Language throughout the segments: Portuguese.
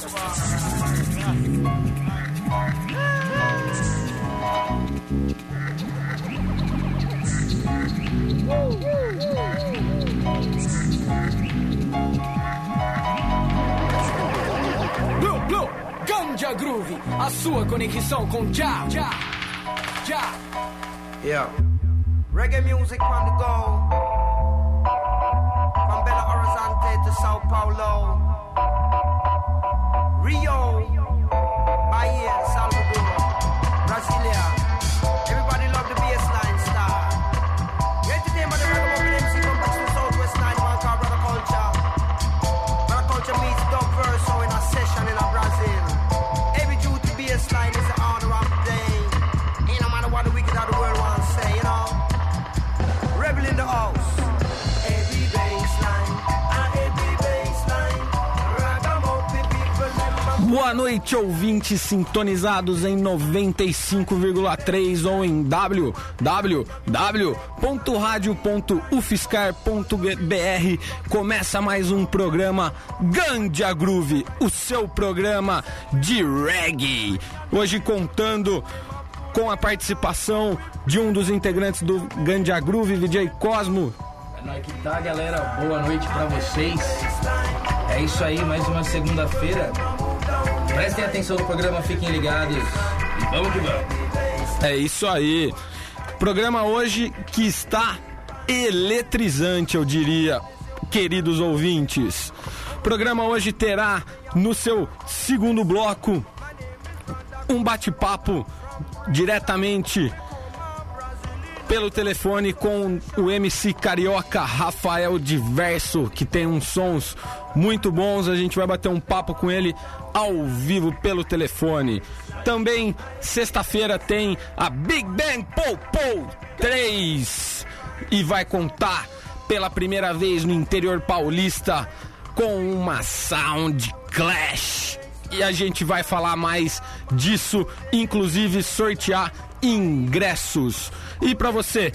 Blue, Blue, Ganja Groove, a sua conexão com Já, Já, Já. Yeah. Reggae music on the go. From Belo Horizonte to Sao Paulo. Boa noite, ouvintes sintonizados em 95,3 ou em www.radio.ufscar.br. Começa mais um programa Gandia Groove, o seu programa de reggae. Hoje contando com a participação de um dos integrantes do Gandia Groove, DJ Cosmo. É nóis que tá, galera. Boa noite pra vocês. É isso aí, mais uma segunda-feira. Prestem atenção no programa, fiquem ligados. E vamos que vamos. É isso aí. Programa hoje que está eletrizante, eu diria, queridos ouvintes. Programa hoje terá no seu segundo bloco um bate-papo diretamente pelo telefone com o MC carioca Rafael Diverso, que tem uns sons muito bons. A gente vai bater um papo com ele ao vivo pelo telefone. Também sexta-feira tem a Big Bang Pou Pou 3 e vai contar pela primeira vez no interior paulista com uma Sound Clash. E a gente vai falar mais disso, inclusive sortear ingressos. E para você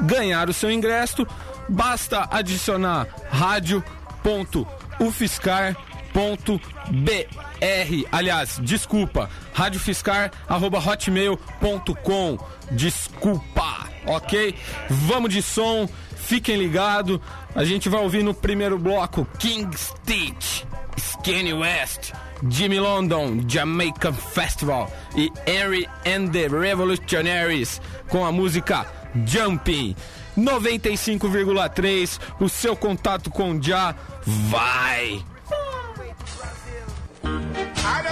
ganhar o seu ingresso, basta adicionar rádio.ufiscar.br. Aliás, desculpa, radiofiscar@hotmail.com. Desculpa, ok? Vamos de som, fiquem ligados. A gente vai ouvir no primeiro bloco King Stitch, Skinny West. Jimmy London, Jamaican Festival e Henry and the Revolutionaries com a música Jumping. 95,3, o seu contato com Já vai! I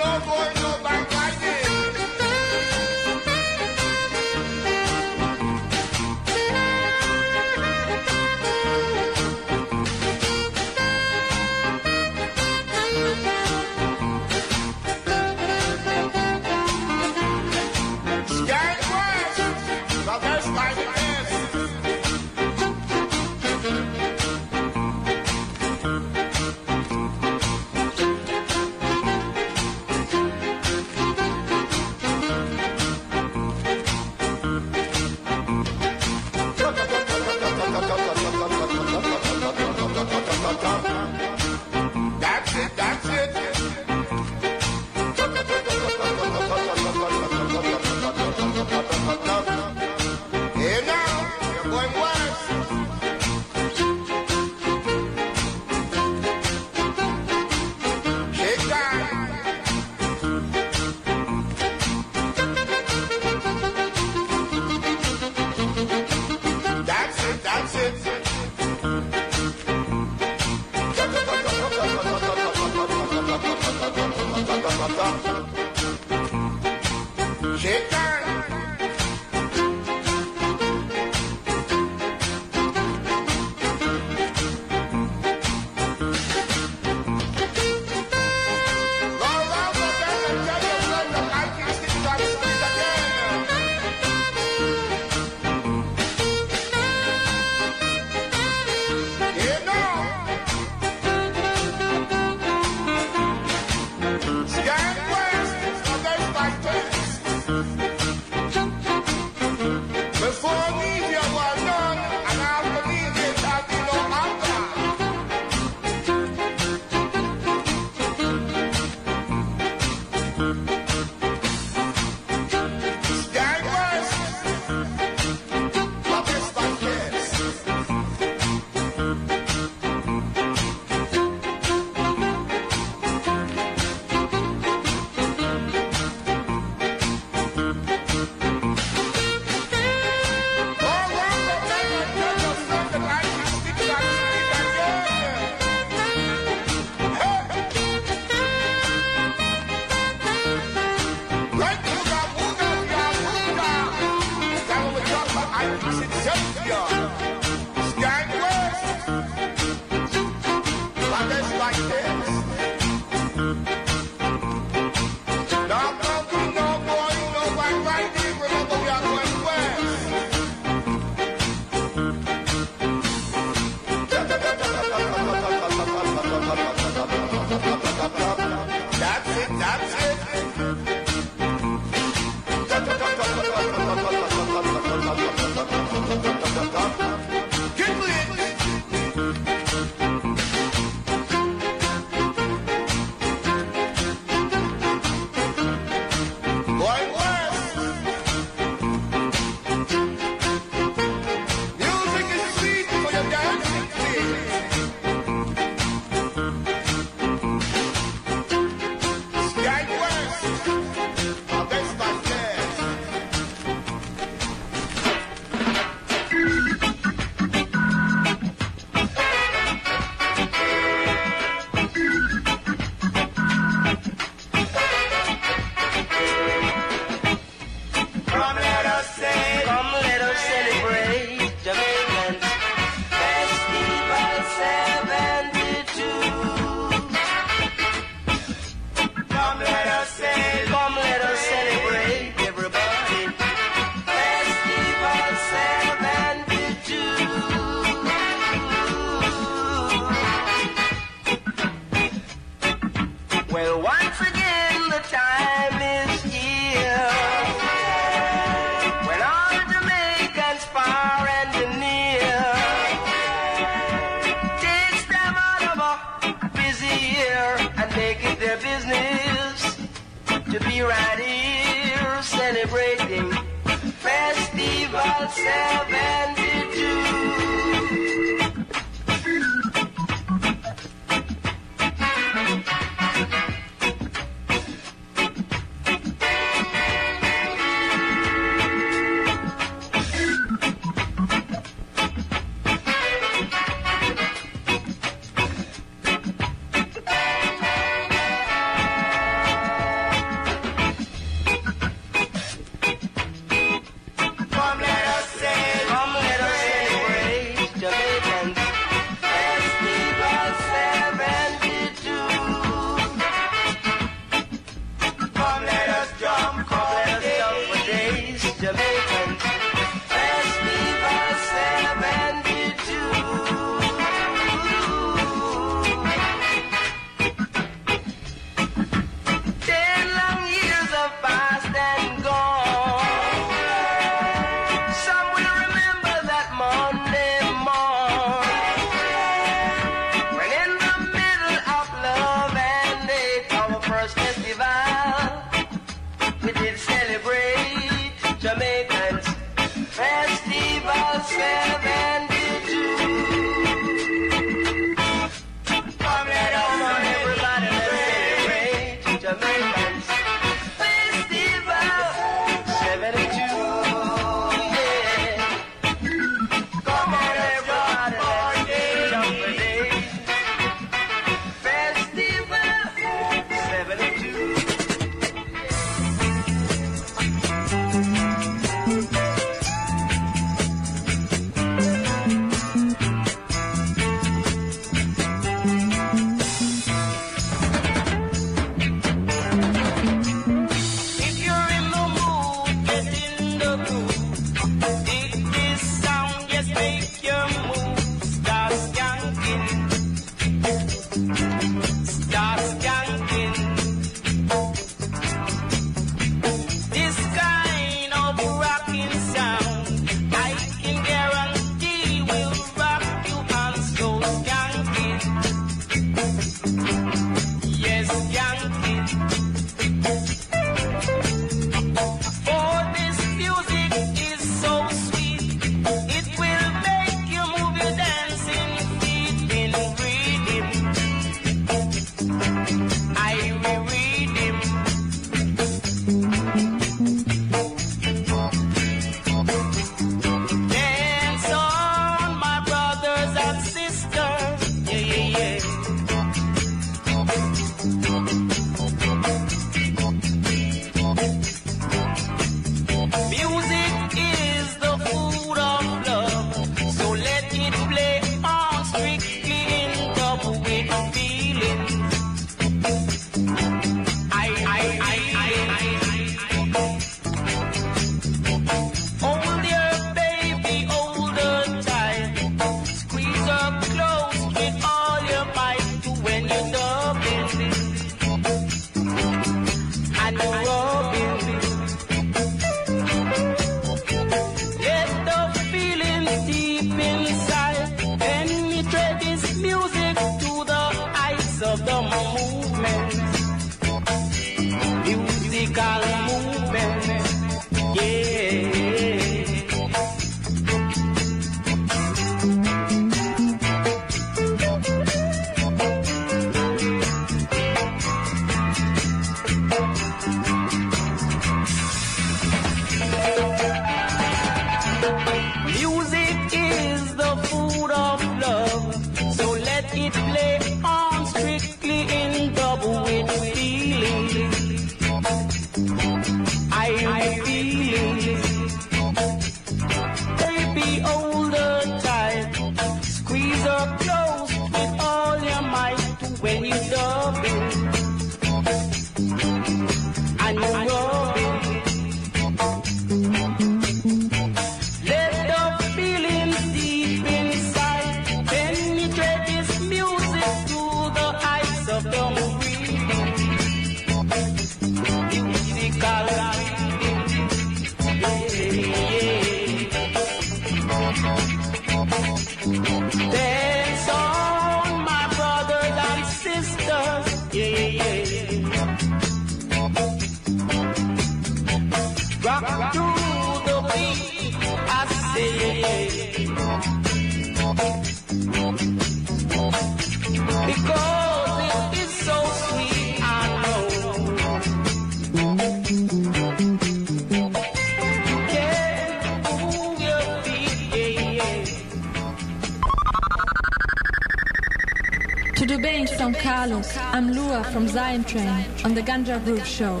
from Zion Train on the Ganja Groove Show.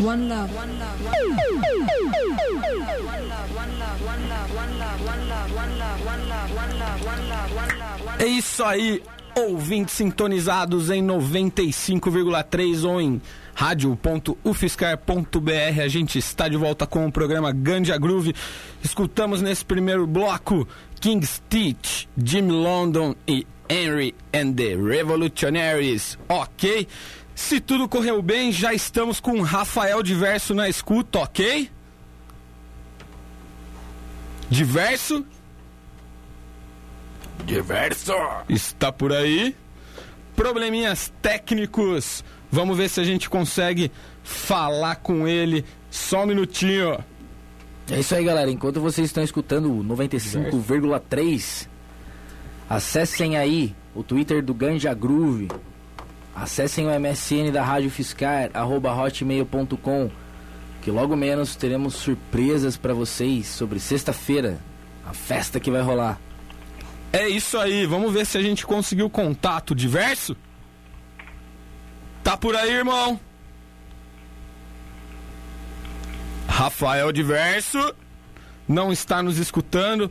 One love. É isso aí, ouvintes sintonizados em 95,3 ou em rádio.ufscar.br. A gente está de volta com o programa Ganja Groove. Escutamos nesse primeiro bloco King Stitch, Jim London e Henry and the Revolutionaries. Ok? Se tudo correu bem, já estamos com Rafael Diverso na escuta, ok? Diverso? Diverso! Está por aí? Probleminhas técnicos. Vamos ver se a gente consegue falar com ele. Só um minutinho. É isso aí, galera. Enquanto vocês estão escutando o 95,3, acessem aí o Twitter do Ganja Groove. Acessem o MSN da Rádio Fiscar, arroba hotmail.com, que logo menos teremos surpresas para vocês sobre sexta-feira, a festa que vai rolar. É isso aí. Vamos ver se a gente conseguiu contato diverso. Tá por aí, irmão? Rafael Diverso não está nos escutando.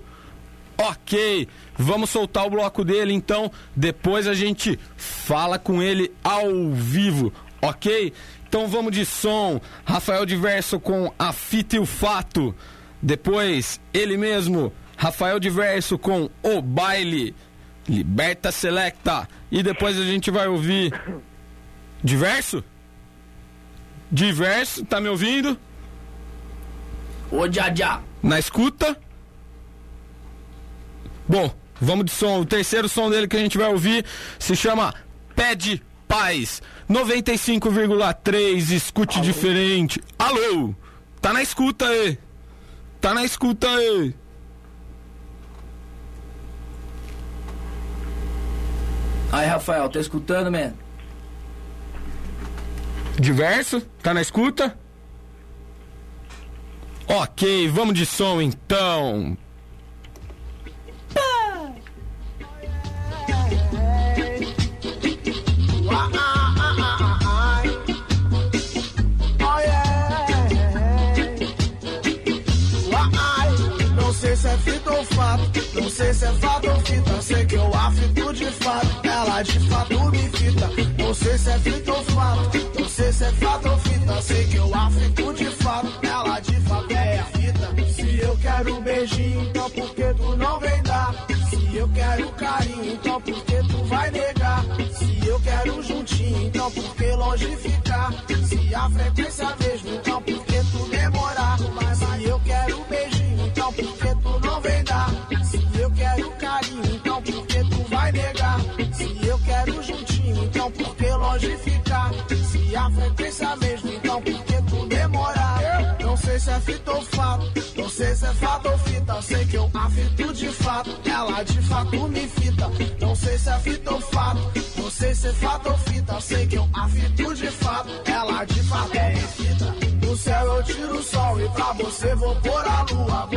Ok, vamos soltar o bloco dele então. Depois a gente fala com ele ao vivo, ok? Então vamos de som. Rafael Diverso com a fita e o fato. Depois ele mesmo, Rafael Diverso com o baile. Liberta Selecta. E depois a gente vai ouvir. Diverso? Diverso, tá me ouvindo? Ô, Jajá! Na escuta? Bom, vamos de som. O terceiro som dele que a gente vai ouvir se chama Pede Paz. 95,3, escute diferente. Alô? Tá na escuta aí. Tá na escuta aí. Aí, Rafael, tá escutando, man? Diverso? Tá na escuta? Ok, vamos de som então. Não sei se é fato ou fita. Sei que eu afito de fato, ela de fato me fita. Não sei se é fita ou fato, não sei se é fato ou fita. Sei que eu afito de fato, ela de fato é fita. Se eu quero um beijinho, então por que tu não vem dar? Se eu quero carinho, então por que tu vai negar? Se eu quero juntinho, então por que longe ficar? Se a frequência mesmo, então por que tu demorar? Mas se eu quero beijinho, então por que tu não vem dar? Longe ficar? Se a frequência mesmo, então por que tu demorar? Não sei se é fita ou fato, não sei se é fato ou fita. Sei que eu afito de fato, ela de fato me fita. Não sei se é fita ou fato, não sei se é fato ou fita. Sei que eu afito de fato, ela de fato me fita. No céu eu tiro o sol e pra você vou pôr a lua.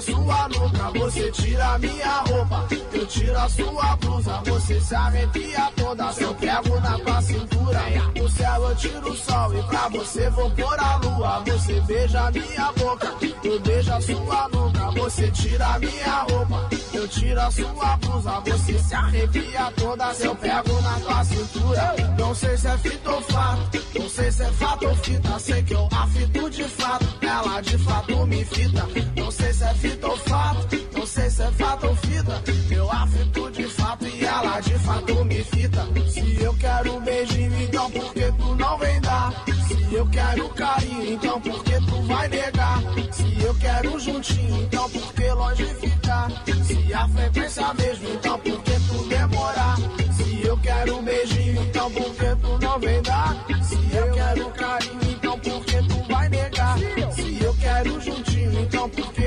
Sua nuca. Você tira minha roupa, eu tiro a sua blusa. Você se arrepia toda se eu pego na tua cintura. No céu eu tiro o sol e pra você vou pôr a lua. Você beija minha boca, eu beijo a sua nuca. Você tira minha roupa, eu tiro a sua blusa. Você se arrepia toda se eu pego na tua cintura. Não sei se é fita ou fato, não sei se é fato ou fita. Sei que eu afito de fato, ela de fato me fita. Não sei se é fita ou fato, não sei se é fato ou fita. Eu afito de fato e ela de fato me fita. Se eu quero um beijinho, então por que tu não vem dar? Se eu quero carinho, então por que tu vai negar? Se eu quero juntinho, então por que longe ficar? Se a frequência mesmo, então por que tu demorar? Se eu quero um beijinho, então por que tu não vem dar? Se eu quero carinho, então por que?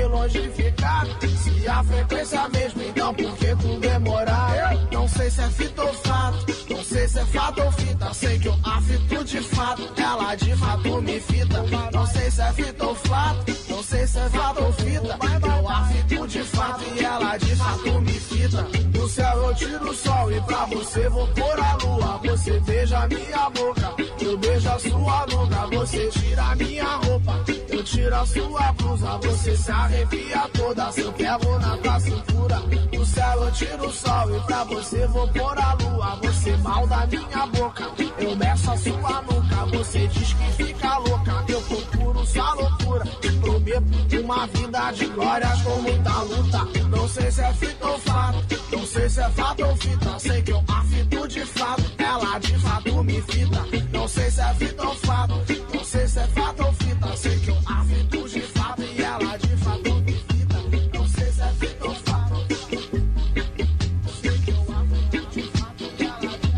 Se a frequência é mesmo, então por que comemorar? Não sei se é fito ou fato, não sei se é fato ou fita. Sei que eu afito de fato, ela de fato me fita. Não sei se é fito ou fato, não sei se é fato ou fita. Eu afito de fato e ela de fato me fita. Do céu eu tiro o sol e pra você vou pôr a lua. Você veja minha beijo a sua nuca. Você tira minha roupa, eu tiro a sua blusa. Você se arrepia toda, se eu pego na tua cintura. No céu eu tiro o sol e pra você vou pôr a lua. Você mal da minha boca, eu meço a sua nuca. Você diz que fica louca, eu procuro sua loucura. Prometo uma vida de glórias com muita luta. Não sei se é fita ou fato, não sei se é fato ou fita. Sei que eu afito de fato, ela de fato me fita. Sei se é fita ou fato, não sei se é fato ou fita. Sei que eu afito de fato e ela de fato me fita. Não sei se é fita ou fato. Sei que eu afito de fato e ela de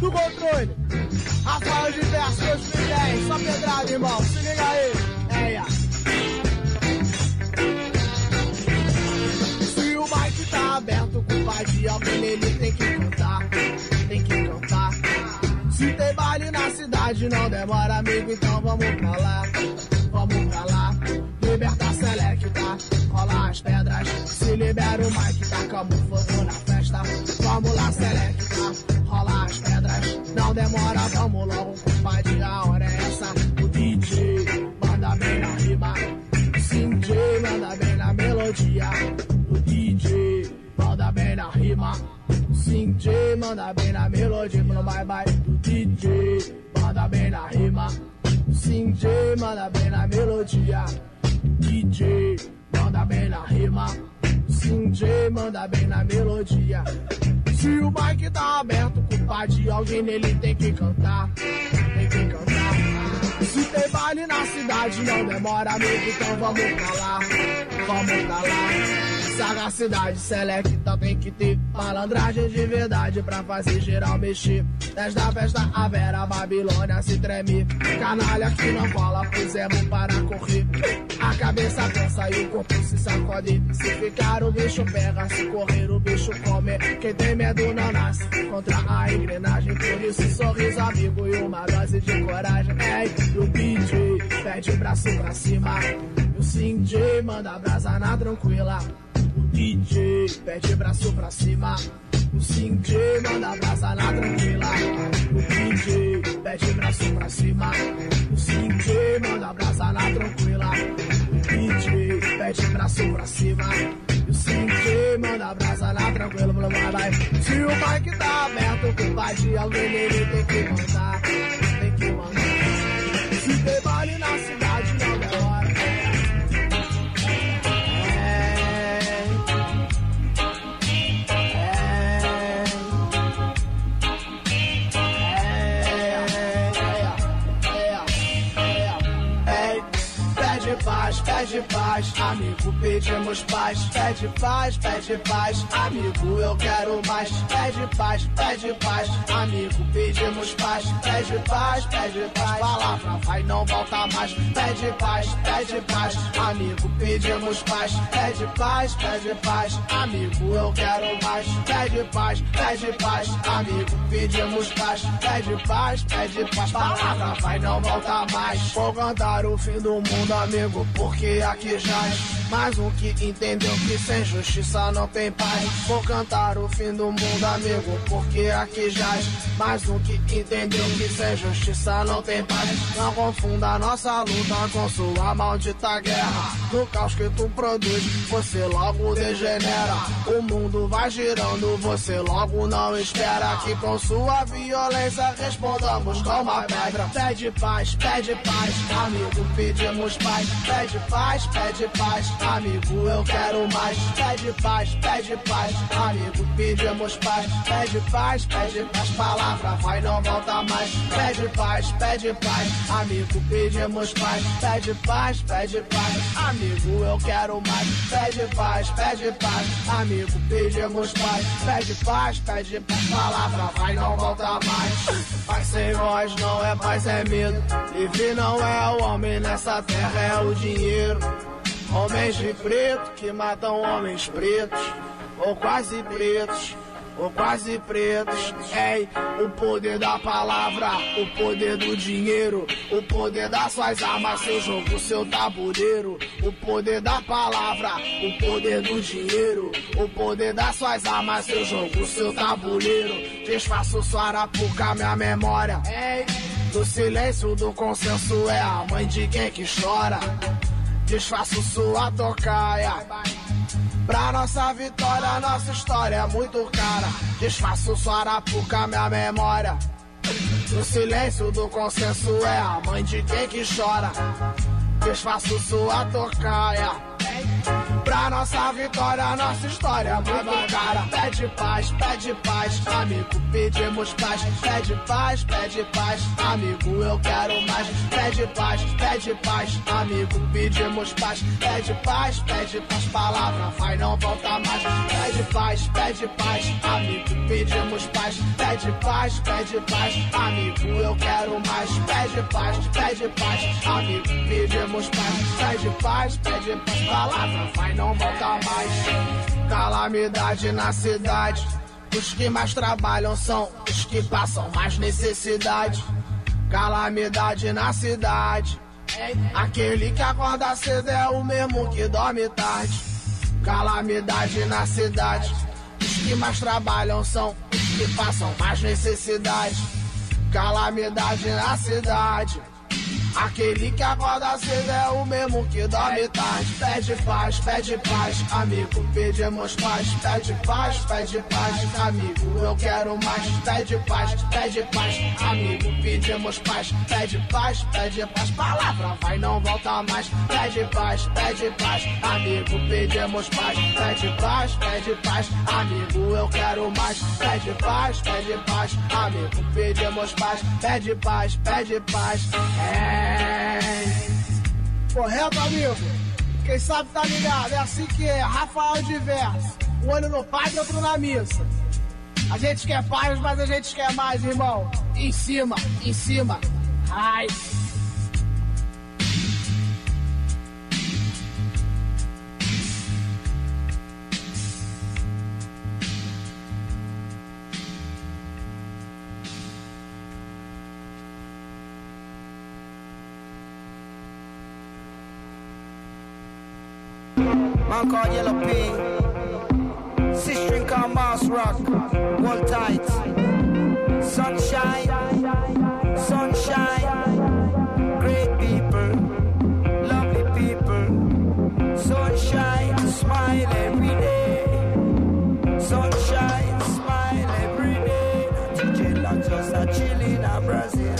do controle. Rafael de Verso 2010, só pedrada, irmão. De alguém, ele tem que cantar. Tem que cantar. Se tem baile na cidade, não demora, amigo, então vamos pra lá. Vamos pra lá. Libertar selecta, rola as pedras. Se libera o mic, tacamos fogo na festa. Vamos lá, selecta, manda bem na melodia. No bye bye do DJ manda bem na rima. Sim, DJ manda bem na melodia. DJ manda bem na rima. Sim, DJ manda bem na melodia. Se o mic tá aberto, culpa de alguém, ele tem que cantar. Tem que cantar. Se tem baile na cidade, não demora, amigo, então vamos pra lá. Vamos pra lá. Sagacidade selecta tem que ter malandragem de verdade pra fazer geral mexer. Nesta festa a Vera Babilônia se treme. Canalha que não cola, pusemos para correr. A cabeça pensa e o corpo se sacode. Se ficar o bicho pega, se correr o bicho come. Quem tem medo não nasce contra a engrenagem. Por isso, sorriso amigo e uma dose de coragem. Ei, e o DJ pede o braço pra cima. E o J manda brasa na tranquila. O DJ pede braço pra cima. O J manda brasa na tranquila. O DJ pede braço pra cima. O J manda brasa na tranquila. O DJ pede braço pra cima. E o Sim J manda brasa na tranquila. Vai, vai. Se o mic tá aberto, com pai de alguém, ele tem que mandar. Tem que mandar. Se tem baile na cidade, não. Pede paz, pede amigo, pedimos paz. Pede paz, pede paz, amigo, eu quero mais. Pede paz, pede paz, amigo, pedimos paz. Pede paz, pede paz, palavra vai, não volta mais. Pede paz, pede paz, amigo, pedimos paz. Pede paz, pede paz, amigo, eu quero mais. Pede paz, pede paz, amigo, pedimos paz. Pede paz, pede paz, palavra vai, não volta mais. Vou cantar o fim do mundo, amigo, porque aqui Mais um que entendeu que sem justiça não tem paz. Vou cantar o fim do mundo, amigo, porque aqui jaz. Mais um que entendeu que sem justiça não tem paz. Não confunda nossa luta com sua maldita guerra. No caos que tu produz, você logo degenera. O mundo vai girando, você logo não espera que com sua violência respondamos com uma pedra. Pede paz, pede paz, amigo, pedimos paz. Pede paz, pede pede paz, amigo, eu quero mais. Pede paz, pede paz, amigo, pedimos paz. Pede paz, pede paz, palavra vai, não volta mais. Pede paz, pede paz, amigo, pedimos paz. Pede paz, pede paz, amigo, eu quero mais. Pede paz, pede paz, amigo, pedimos paz. Pede paz, pede paz, palavra vai, não volta mais. Paz sem voz não é paz, é medo. Livre não é o homem nessa terra, é o dinheiro. Homens de preto que matam homens pretos, ou quase pretos, ou quase pretos. Ei, o poder da palavra, o poder do dinheiro, o poder das suas armas, seu jogo, seu tabuleiro. O poder da palavra, o poder do dinheiro, o poder das suas armas, seu jogo, seu tabuleiro. Desfaço sua arapuca, minha memória. Ei, do silêncio do consenso é a mãe de quem que chora. Desfaço sua tocaia. Pra nossa vitória, nossa história é muito cara. Desfaço sua arapuca, minha memória. No silêncio do consenso é a mãe de quem que chora. Desfaço sua tocaia. Pra nossa vitória, nossa história é muito cara. Pede paz, pede paz, amigo, pedimos paz. Pede paz, pede paz, amigo, eu quero mais. Pede paz, pede paz, amigo, pedimos paz. Pede paz, pede paz, palavra vai, não volta mais. Pede paz, pede paz, amigo, pedimos paz. Pede paz, pede paz, amigo, eu quero mais. Pede paz, pede paz, amigo, pedimos paz. Pede paz, pede paz, palavra vai, não volta mais. Calamidade na cidade. Os que mais trabalham são os que passam mais necessidade. Calamidade na cidade. Aquele que acorda cedo é o mesmo que dorme tarde. Calamidade na cidade. Os que mais trabalham são os que passam mais necessidade. Calamidade na cidade. Aquele que acorda cedo é o mesmo que dorme tarde. Pede paz, pede paz, amigo, pedimos paz. Pede paz, pede paz, amigo, eu quero mais. Pede paz, pede paz, amigo, pedimos paz. Pede paz, pede paz, palavra vai, não volta mais. Pede paz, pede paz, amigo, pedimos paz. Pede paz, pede paz, amigo, eu quero mais. Pede paz, pede paz, amigo, pedimos paz. Pede paz, pede paz, é. Correto, amigo? Quem sabe tá ligado, é assim que é. Rafael Diverso. Um olho no padre, outro na missa. A gente quer paz, mas a gente quer mais, irmão. Em cima, em cima. Ai. Man called Yellow Pig. Six string called Mouse Rock. Hold tight. Sunshine. Sunshine. Great people. Lovely people. Sunshine. Smile every day. Sunshine. Smile every day. DJ Lock just a chillin' a Brazil.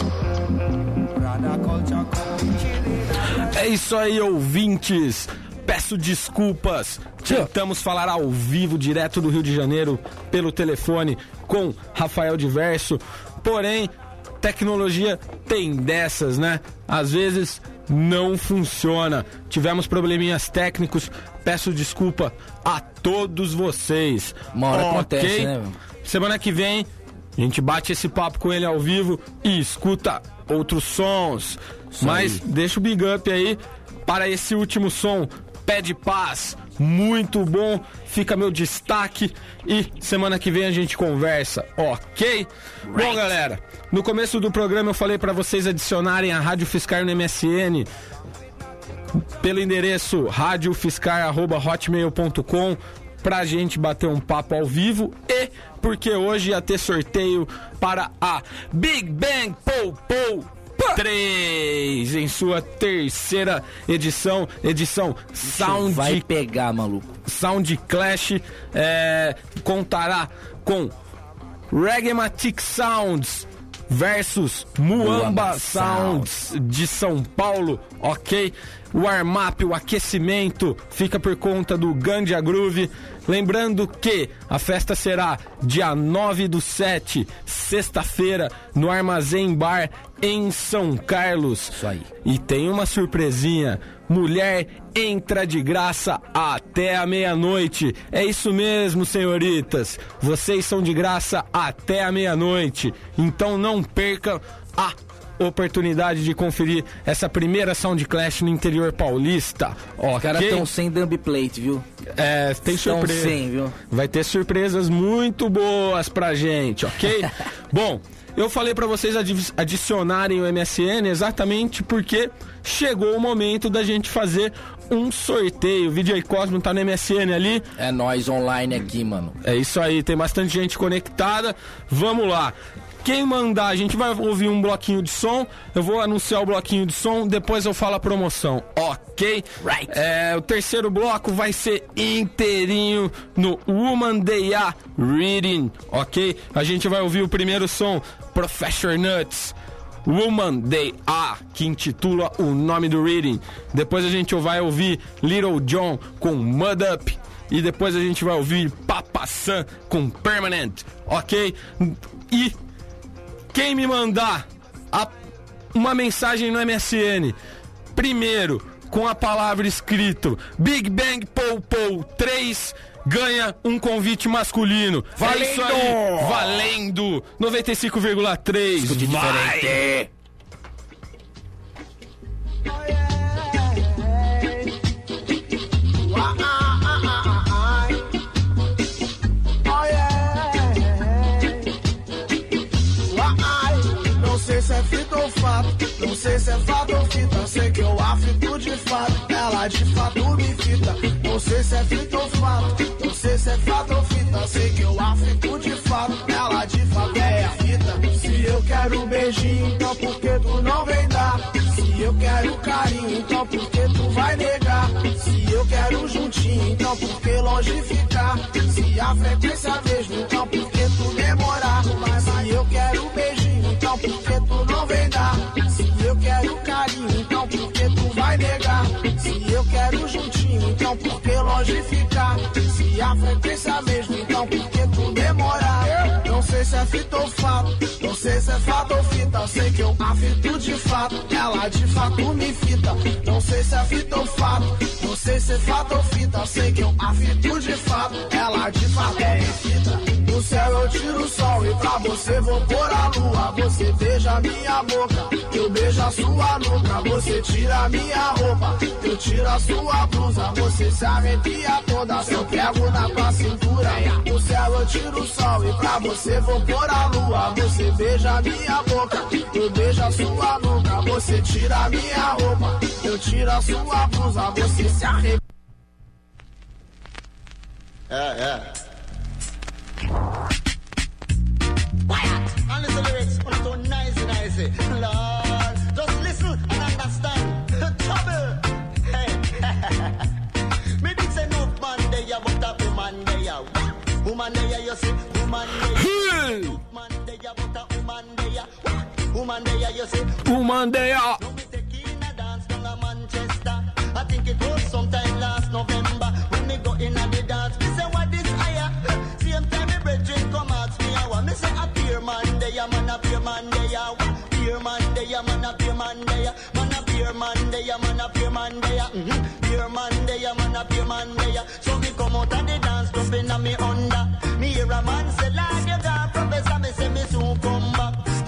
É isso aí, ouvintes. Peço desculpas. Tentamos falar ao vivo, direto do Rio de Janeiro, pelo telefone, com Rafael Diverso. Porém, tecnologia tem dessas, né? Às vezes não funciona. Tivemos probleminhas técnicos. Peço desculpa a todos vocês. Uma hora Ok? acontece, né, meu? Semana que vem, a gente bate esse papo com ele ao vivo e escuta outros sons. Mas deixa o big up aí para esse último som. Pede paz, muito bom. Fica meu destaque e semana que vem a gente conversa, ok? Bom, galera, no começo do programa eu falei para vocês adicionarem a Rádio Fiscar no MSN pelo endereço radiofiscar.hotmail.com pra gente bater um papo ao vivo e porque hoje ia ter sorteio para a Big Bang Pou Pou 3 em sua terceira edição, edição Sound Vai pegar, maluco. Sound Clash é, contará com Reggaematic Sounds versus Muamba Sounds de São Paulo, ok? o warm-up, o aquecimento fica por conta do Ganja Groove. Lembrando que a festa será dia 9 do 7, sexta-feira, no Armazém Bar em São Carlos. Isso aí. E tem uma surpresinha. Mulher entra de graça até a meia-noite. É isso mesmo, senhoritas. Vocês são de graça até a meia-noite. Então não percam a oportunidade de conferir essa primeira Sound Clash no interior paulista. Ó, Os caras estão sem dumb plate, viu? é, tem Tão surpresa. sem, viu? Vai ter surpresas muito boas pra gente, ok? Bom, eu falei pra vocês adi- adicionarem o MSN exatamente porque chegou o momento da gente fazer um sorteio. O DJ Cosmo tá no MSN ali. É nós online aqui, mano. É isso aí, tem bastante gente conectada. Vamos lá. Quem mandar, a gente vai ouvir um bloquinho de som. Eu vou anunciar o bloquinho de som, depois eu falo a promoção, ok? Right. É, o terceiro bloco vai ser inteirinho no Woman Day A Reading, ok? A gente vai ouvir o primeiro som, Professor Nuts. Woman Day A, que intitula o nome do reading. Depois a gente vai ouvir Little John com Mud Up. E depois a gente vai ouvir Papa San com Permanent, ok? E quem me mandar a- uma mensagem no MSN, primeiro com a palavra escrito Big Bang Pou Pou 3, ganha um convite masculino. É isso aí, valendo! 95,3. Escute Vai! diferente. Fato, não sei se é fato ou fita. Sei que eu a fito de fato, ela de fato me fita. Não sei se é fita ou fato, não sei se é fato ou fita. Sei que eu a fito de fato, ela de fato é fita. Se eu quero um beijinho, então por que tu não vem dar? Se eu quero carinho, então por que tu vai negar? Se eu quero juntinho, então por que longe ficar? Se a frequência mesmo, então por que então por que tu não vem dar? Se eu quero carinho, então por que tu vai negar? Se eu quero juntinho, então por que longe ficar? Se a frequência mesmo, então por que tu demorar? Não sei se é fita ou fato, sei se é fato ou fita. Sei que eu a fito de fato, ela de fato me fita. Não sei se é fita ou fato, não sei se é fato ou fita. Sei que eu a fito de fato, ela de fato me fita. Do céu eu tiro o sol e pra você vou pôr a lua. Você beija minha boca, eu beijo a sua nuca. Você tira minha roupa, eu tiro a sua blusa. Você se arrepia toda, se eu pego na tua cintura. Do céu eu tiro o sol e pra você vou pôr a lua. Você beija a minha boca, eu beijo a sua nuca. Você tira minha roupa, eu tiro a sua blusa. Você se arrepia. And listen lyrics, on so nice, nice. Lord, just listen and understand. Trouble. Hey. Me did say no man there, but a woman there. Woman there, you see, woman there. Man there, but a woman there. Woman there, you see. O Mandeia. Now me take in a dance down a Manchester. I think it was sometime last November when me go in and the dance. Me say what is higher? Same time me brethren come ask me how. Me say a peer man there, man a peer man there. Peer man there, man a peer man there. Man a peer man there, man a peer man there. Mhm. Peer man there, man a peer man there. So me come out of the dance club in me under. Me hear a man say, Lord,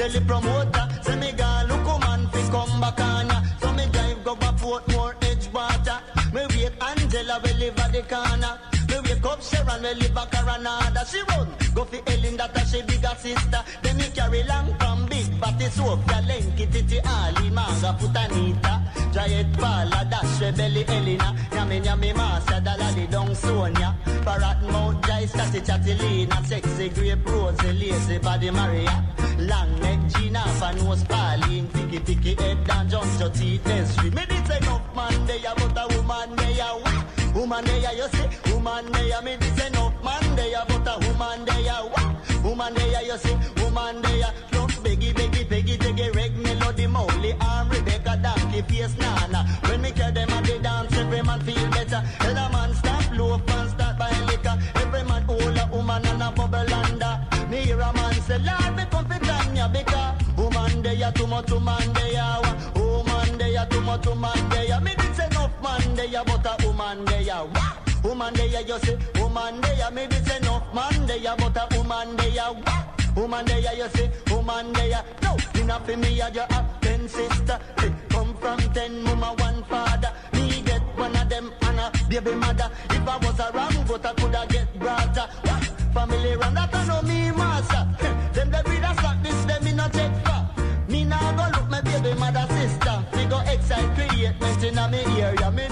Tell the promoter, say me gone, look a man fi come back on ya. So me drive go a Portmore Edgewater. Me wake Angela we live at the corner. Me wake up Sharon we live a Coronada. She run go fi Ellen that a she bigger sister. Then me carry long from big Batty Sophia, Lenky, Titi, Ali, Manga, Putanita giant ball a dash belly Elena. Yummy yummy master the lady down Sonia. Parrot mouth jai statty chatty Sexy grape rosy lazy body Maria. Long neck Gina for nose Pauline. Picky picky head down jump your teeth and sweet. Me this enough man they a but a woman they a what? Woman they a you see? Woman they a me this enough man they a but a woman they a what? Woman they a you see? Woman they a Beggy, Beggy, Peggy, Teggy, Reg, Melody, Molly, and Rebecca, Donkey. face, nah. When me tell them I they dance, every man feel better. Tell a man stop low and start buying liquor. Every man hold a woman and a bubble under. Me hear a man say, Lord, me come fit on ya because woman they ya too much, woman they ya. wa. Woman they ya too much, woman they ya. Me did say enough man they ya, but a woman they ya. Wah! Woman they ya, you say, woman they ya. Me did say enough man they ya, but a woman they ya. Wah! Woman there, you see, woman there. No, enough for me, you have ten sister. They come from ten mama, one father. Me get one of them and a baby mother. If I was a wrong, but I coulda get brother. What? Family run that I know me master. them the breed a slap this, them me not take for. Me now go look my baby mother sister. Me go excite create in a me area. Me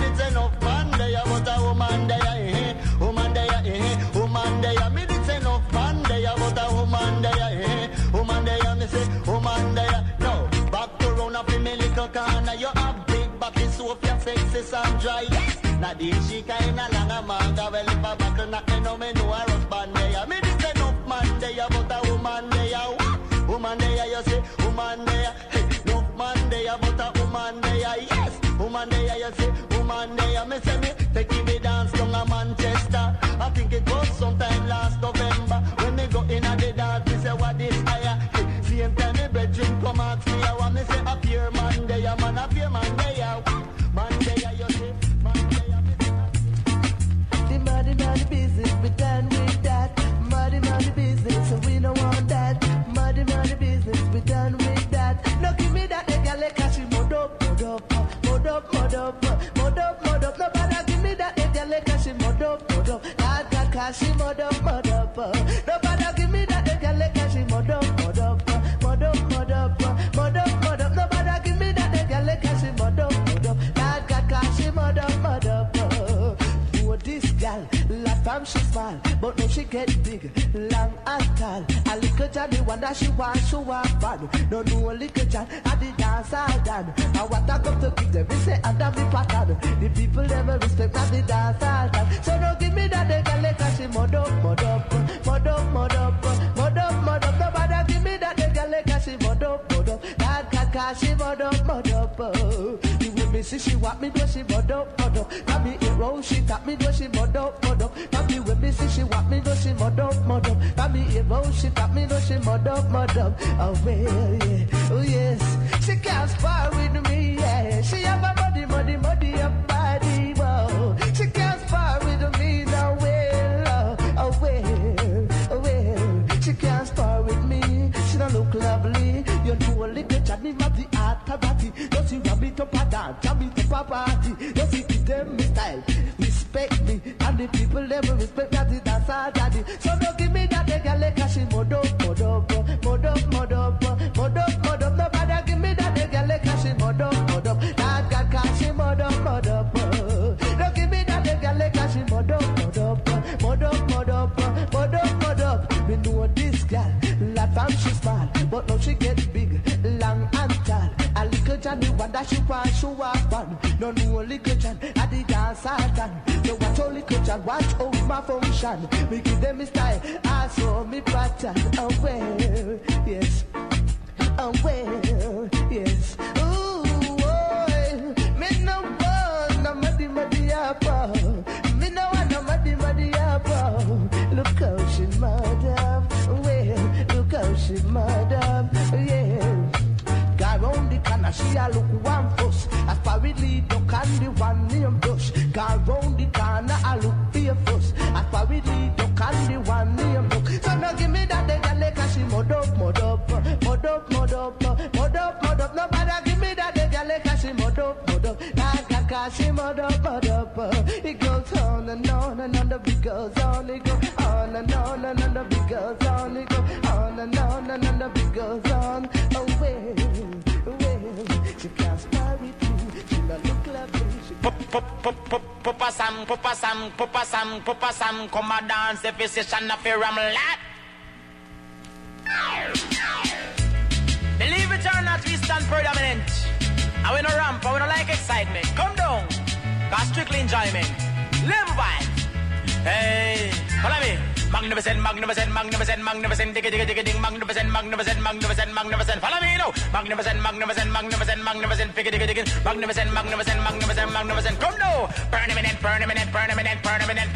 sexy Sandra, yes. Now this she kinda long a manga. Well, if a buckle knock me, know me know a husband there. Me it's enough man there, but a woman there. Woman there, you say, woman there. No man there, but a woman there. Yes, woman there, you say, woman there. Me say me taking me dance down a Manchester. I think it was sometime last November when me go in a the dance. Me say what this higher. Same time me bedroom come ask me how me say a pure man there, man a pure man there. Man up, mud up, mud up, mud up. Nobody give me that angelic cause she mud up, mud up. God, God, cause she mud up, mud up. Nobody give me that angelic cause she mud up, mud up, mud up, mud up, mud up, mud up. Nobody give me that angelic cause she mud up, mud up. God, God, cause she mud up, mud up. Oh, this gal, last time she smiled but now she get big, long and tall. A little John, the one that she want, she want fun. No, no, a little John, and the dance all done. And what I come to give them, we say, under me pattern. The people never respect, not the dance all done. So no, give me that, the gal, like she mod up, mod up, mod up, mod up, mod up, mod up. Nobody give me that, the gal, like she mod up, mod up. That gal, cause she mod up, mod up. Oh. See she want me, do she mod up, mod up. Got me hero, she tap me, do she mod up, mod up. Got me when me see she want me, do she mod up, mod up. Got me hero, she tap me, do she mod up, mod up. Oh well, yeah, oh yes. She can't spar with me, yeah. She have a body, body, body, a body, wow. She can't spar with me, no well, oh, oh well, oh well. She can't spar with me. She don't look lovely. You know a little Johnny, but the party. Yes, it's them style. Respect me, and the people them respect that it that's all daddy. So no give me that they can like she modo modo modo modo modo modo. Nobody give me that they can like she modo up, That got cash modo modo. No give me that they can like she modo up, modo up, modo up. Me know this girl, last and she small, but now she get big, long and tall. A little Johnny wonder she want she want. No no little John, I the dance all done. So watch all little John, watch out my function. Me give them me style, I saw me pattern. Oh well, yes. Oh well, yes. Ooh, boy, me no want no muddy muddy apple. Me no want no muddy muddy apple. Look how she up. Well, look how she up. Yeah. Go round the corner, she a look one She mud up, mud up. It goes on and on and on, the beat goes on, it goes on and on and on, the beat goes on, it goes on and on and on, the beat goes on. Oh well, well, she can't she don't look lovely, she Papa Sam, Papa Sam, Papa come a dance the physician of your rat. Believe it or not, we stand predominant. And we no ramp, and we no like excitement. Come down, enjoyment. Live. Hey, follow me. Magnificent, magnificent, magnificent, magnificent, digga digga digga ding, magnificent, magnificent, magnificent, magnificent. Follow me now. Magnificent, magnificent, magnificent, magnificent, digga digga digga. Magnificent, magnificent, magnificent, magnificent. Come him in it, burn him in it, burn him in it, burn him in it,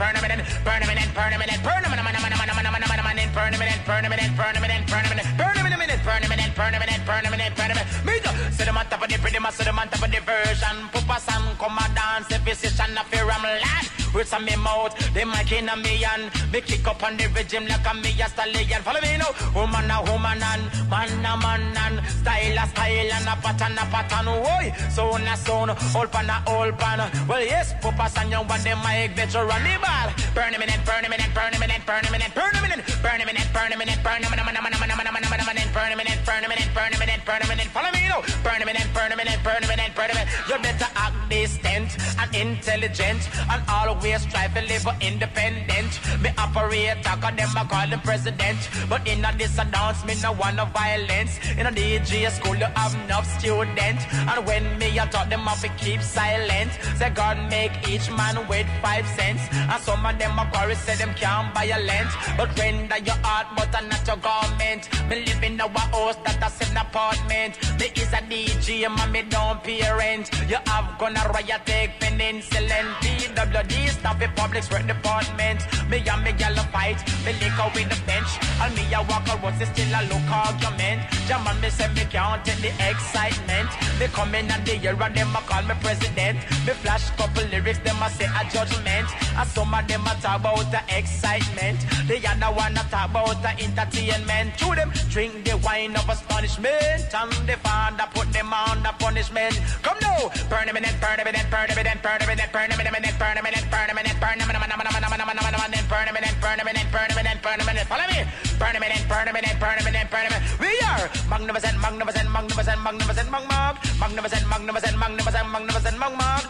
burn him in it, burn him in it, burn him in it, burn him. Me go, see them on top of the pretty, man, see them on top of the version. Pupa Sam, come a dance, if you see Shanna Fear, I'm land. With some me mouth, they mic in a me and me kick up on the rhythm like a me a stallion. Follow me now, woman a woman and man a man and style a style and a pattern a pattern. Oi, sound a sound, all pan a all pan. Well yes, Pupa Sam you want them mic veteran the ball. Burn him in it, burn him in it, burn him in it, burn him in it, burn him in it, burn him in it, burn him in it, burn him in it, burn him in it, burn him in it, burn him in it, burn him in it, burn him in it, burn him in it. Follow me now, burn him in it, burn him in it, burn him in it, burn him in it. You better act distant and intelligent and always strive to live independent. Me operate, talk on them, I call the president. But in a dance, me no want no violence. In a DJ school, you have enough student. And when me I taught them how to keep silent. Say God make each man with five cents. And some of them a quarry say them can't buy a lent. But render your heart, but not your garment. Me live in a house that a an apartment. Me is a DJ, and me don't pay rent. You have gonna riot, take penicillin. PWD, stop the public work department. Me and me gal fight, me lick out with the bench. And me a walk around, say still a look argument. Jam and me say me can't take the excitement. Me come in and the year and them a call me president. Me flash couple lyrics, them a say a judgment. And some of them a talk about the excitement. The other one a talk about the entertainment. To them, drink the wine of astonishment. And the father put them on the punishment. Come now, burn him in it, burn him in it, burn him in it, burn him in it, burn him in it, burn him in it, burn him and then burn him and then burn him and then burn him and then burn him and then burn him and then burn him and then follow me. Burn him and then burn him and then burn him and then burn him. We are magnificent, magnificent, magnificent, magnificent, magnificent, magnificent, magnificent, magnificent, magnificent, magnificent,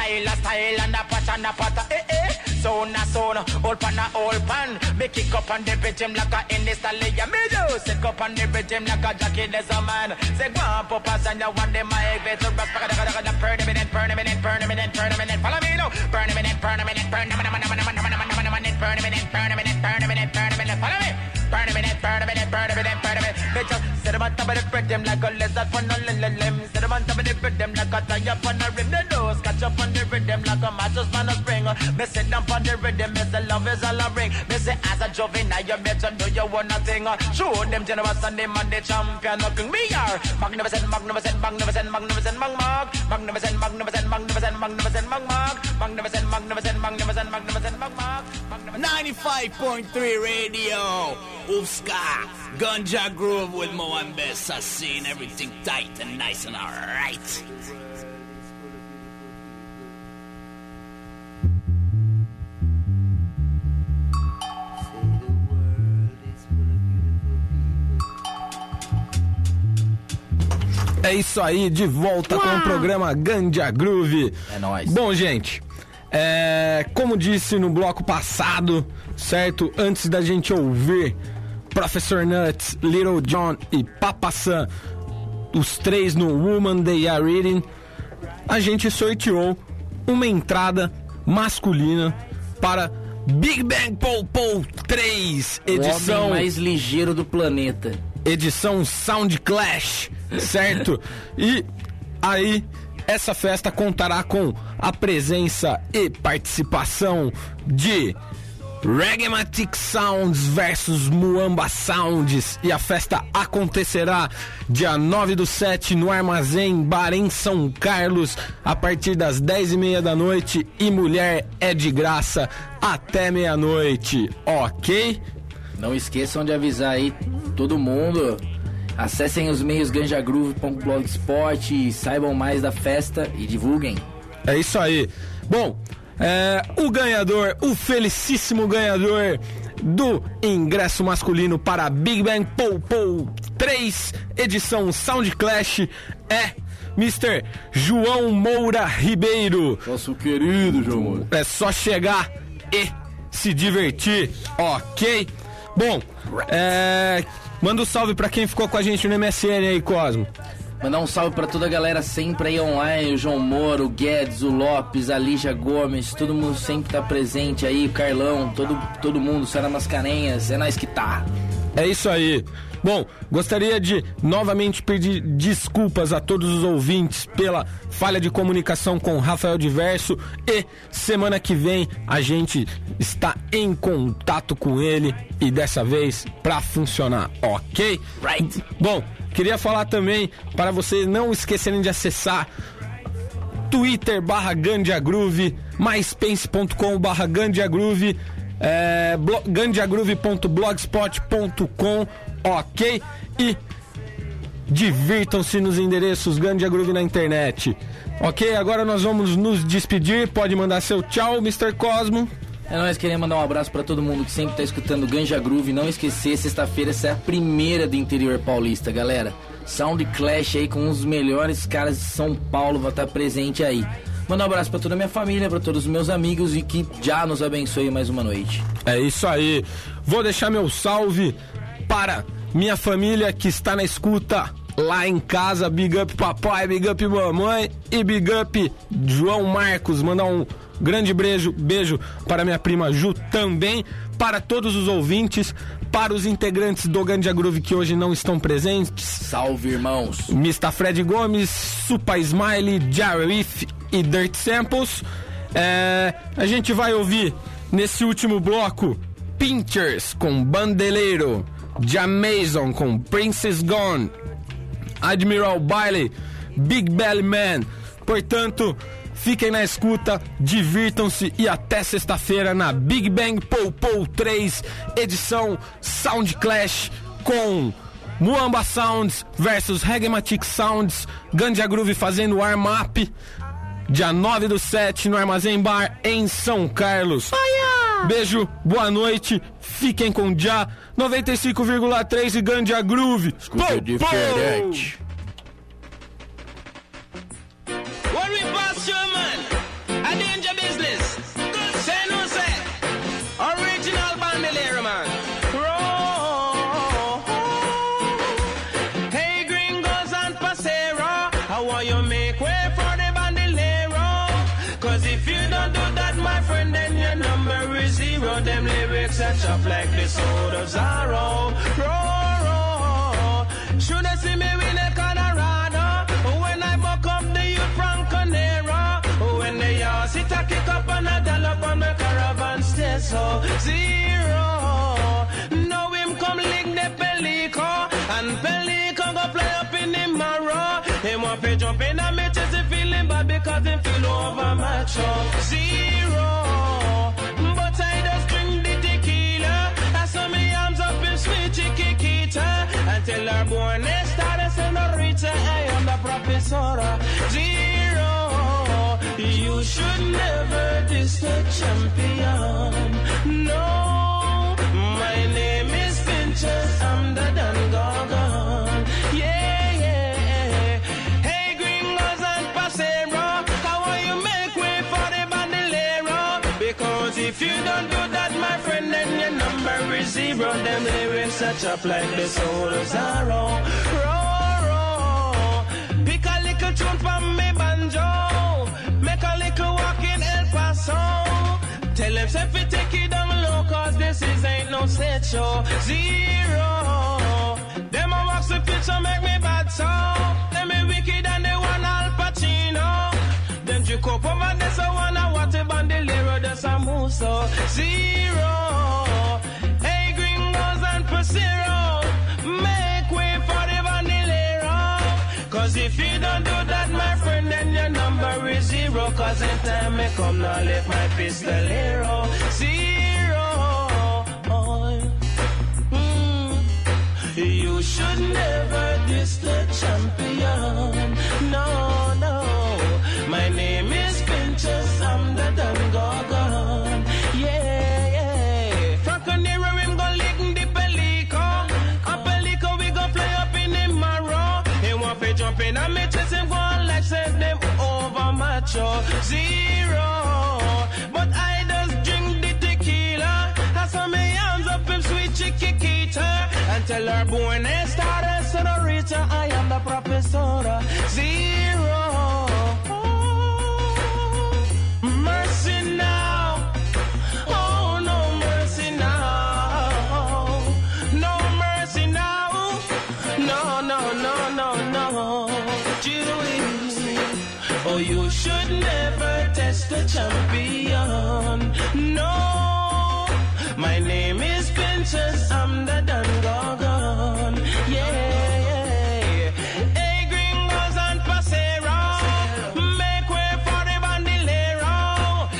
Style a style and a pot and a pot a eh eh. Sound a sound, old pan a old pan. Me kick up on the bedroom like a in the stallion. Me do sick up on the bedroom like a Jackie there's a man. Say go on, Papa Sanya, one day my better rock. Permanent, permanent, permanent, permanent. Follow me now. Permanent, permanent, permanent, permanent, permanent, permanent, permanent, permanent, permanent. Follow me just sit him on top of the rhythm like a lizard on a limb, limb. Sit him on top of the rhythm like a tie up on a rim. The nose catch up on the rhythm like a mattress on a spring. Me sit down on the rhythm, me say love is all a ring. Me say as a juvenile, you better know you want nothing. Show them generous and them and the champion. Nothing me are magnificent, magnificent, magnificent, magnificent, mag mag, magnificent, magnificent, magnificent, magnificent, mag mag, magnificent, magnificent, magnificent, magnificent, mag mag. 95.3 radio. Ufska. Ganja Groove with Moambe Sassin. Everything tight and nice and alright. É isso aí, de volta com o programa Gandia Groove. É nóis. Bom, gente, é, como disse no bloco passado, certo? Antes da gente ouvir Professor Nuts, Little John e Papa San, os três no Woman They Are Reading, a gente sorteou uma entrada masculina para Big Bang Pow Pow 3, O edição homem mais ligeiro do planeta. edição Sound Clash, certo? e aí essa festa contará com a presença e participação de Reggaematic Sounds versus Muamba Sounds e a festa acontecerá dia 9 do 7 no Armazém Barém São Carlos a partir das 10 e meia da noite e mulher é de graça até meia-noite, ok? Não esqueçam de avisar aí todo mundo. Acessem os meios ganjagroove.blogspot e saibam mais da festa e divulguem. É isso aí. Bom, é, o ganhador, o felicíssimo ganhador do ingresso masculino para Big Bang Pou Pou 3, edição Sound Clash, é Mr. João Moura Ribeiro. Nosso querido João Moura. É só chegar e se divertir, ok? Bom, é, manda um salve pra quem ficou com a gente no MSN aí, Cosmo. Mandar um salve pra toda a galera sempre aí online, o João Moro, o Guedes, o Lopes, a Lígia Gomes, todo mundo sempre tá presente aí, o Carlão, todo, todo mundo, Sara Mascarenhas, é nós que tá. É isso aí. Bom, gostaria de novamente pedir desculpas a todos os ouvintes pela falha de comunicação com o Rafael Diverso e semana que vem a gente está em contato com ele e dessa vez pra funcionar, ok? Right. Bom, queria falar também para vocês não esquecerem de acessar Twitter barra Gandia Groove, myspace.com barra é, blo- gandiagroove.blogspot.com, ok? E divirtam-se nos endereços Gandia Groove na internet. Ok, agora nós vamos nos despedir. Pode mandar seu tchau, Mr. Cosmo. É nós queremos mandar um abraço pra todo mundo que sempre tá escutando Ganja Groove. Não esquecer, sexta-feira essa é a primeira do interior paulista, galera. Sound Clash aí com os melhores caras de São Paulo vai estar presente aí. Mandar um abraço pra toda a minha família, pra todos os meus amigos e que já nos abençoe mais uma noite. É isso aí. Vou deixar meu salve para minha família que está na escuta lá em casa. Big up papai, big up mamãe e big up João Marcos. Mandar um grande beijo, beijo para minha prima Ju também. Para todos os ouvintes, para os integrantes do Gandia Groove que hoje não estão presentes. Salve, irmãos! Mr. Fred Gomes, Supa Smiley, Jarif e Dirt Samples. É, a gente vai ouvir nesse último bloco Pinchers com Bandeleiro, Jamazon com Princess Gone, Admiral Bailey, Big Belly Man. Portanto, fiquem na escuta, divirtam-se e até sexta-feira na Big Bang Pou Pou 3, edição Sound Clash com Muamba Sounds versus Regmatic Sounds, Gandia Groove fazendo warm-up, dia 9 do 7 no Armazém Bar em São Carlos. Beijo, boa noite, fiquem com Já 95,3 e Gandia Groove. Pou, pou! Because he feel over macho zero. But I just drink the tequila. I saw me arms up in sweet chiquita. Until her born started senorita. Oh, I am the professora. Zero. You should never diss the champion. If you don't do that, my friend, then your number is zero. Them lyrics are chop like the soul of roll. Pick a little tune from me banjo. Make a little walk in El Paso. Tell them if we take it down low, cause this is ain't no set show. Zero. Them a wax the picture, make me bad so. Them me wicked and they want Al Pacino. Them you up over there, so wanna what a muso. Zero. Hey, gringos and pasero. Make way for the bandolero. Cause if you don't do that, my friend, then your number is zero. Cause in time may come, now let my pistolero. Zero. Mm. You should never macho. Zero. But I just drink the tequila. I saw me hands up in sweet chiquita. And tell her buenas tardes, senorita. I am the professora. Zero. I'm the Don Gorgon. Yeah. Hey, gringos and. Make way for the.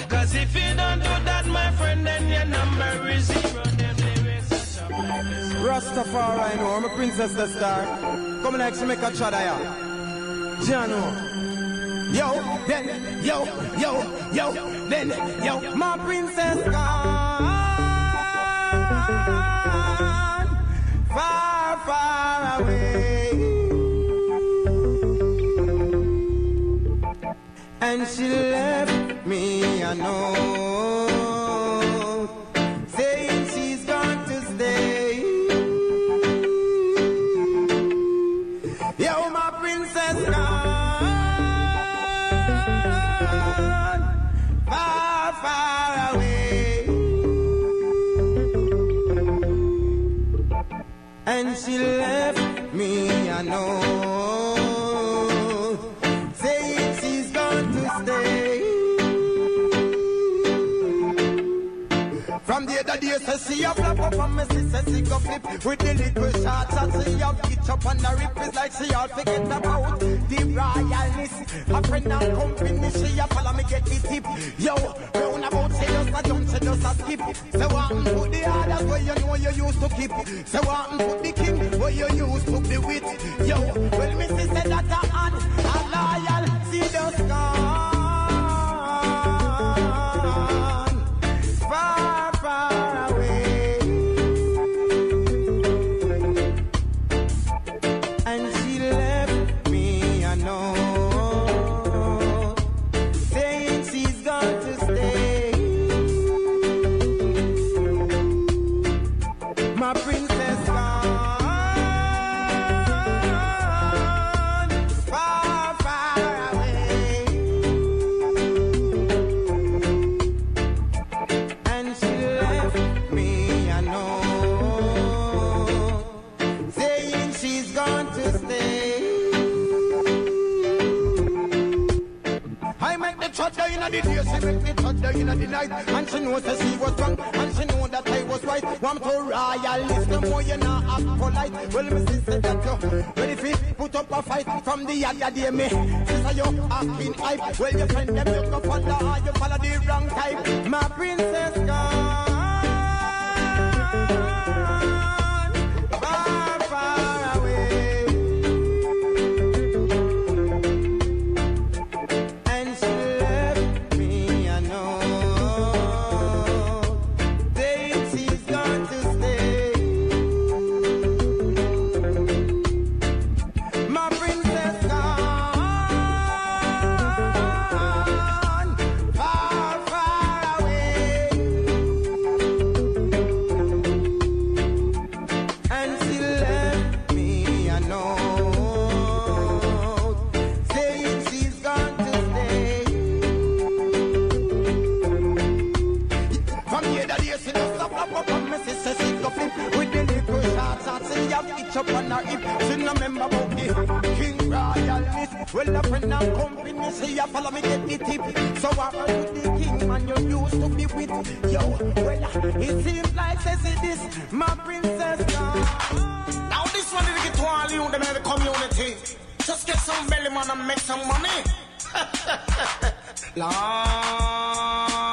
Cause if you don't do that, my friend, then your number is zero. Rastafari, no, I'm a princess the star. Come next, make a shot of ya. Jano. Yo, then, yo, yo, yo, then, yo, my princess gone and she left me alone. She left me I note say she a flap up on me, she say she go flip with the little shots and she have pitch up on the rip. It's like she all forget about the royalness. A friend and company, she a follow me get the tip. Yo, round about she just a jump, she just a skip. Say what and put the others where you know you used to keep. Say what and put the king where you used to be with. Yo, well me she say that a hand, a loyal, she just gone. Day, me. Sister you acting hype. Well, your friend them you go follow, or you follow the wrong type. My princess up on her hip. She no remember about the king royalness. Well, a friend and company, follow me get the tip. So I heard with the king man you used to be with. Yo, well, it seems like says it is my princess gone. Now this one is get to all you them in the community. Just get some belly man and make some money. Lord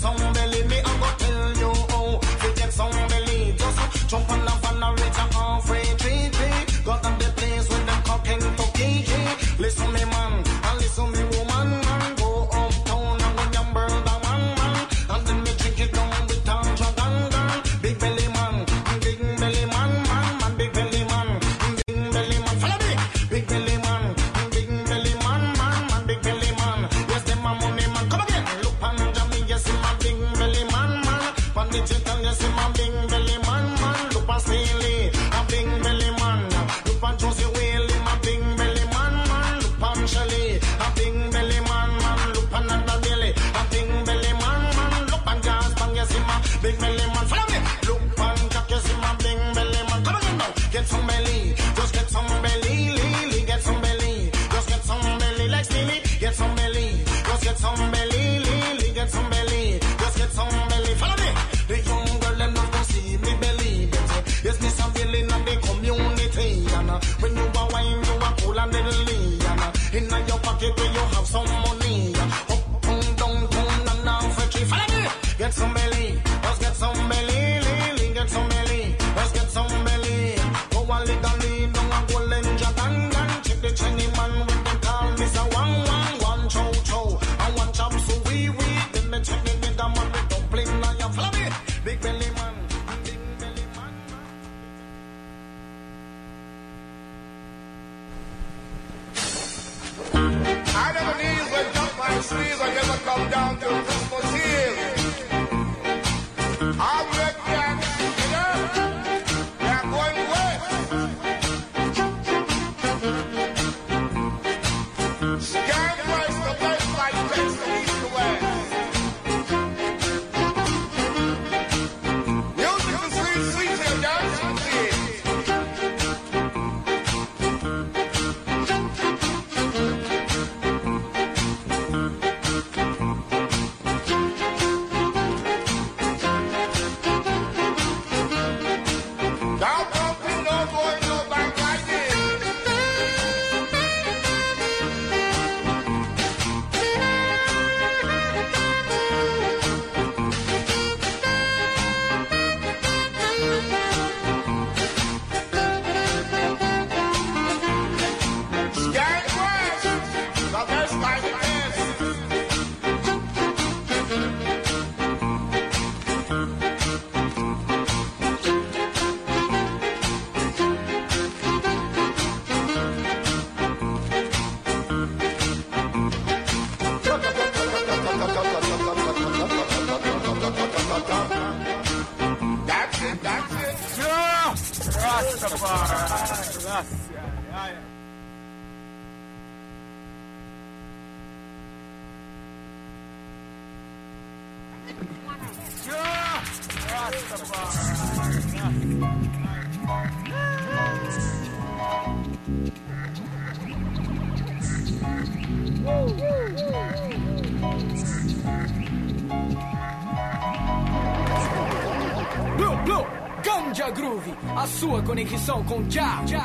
son sua conexão com Já, Já.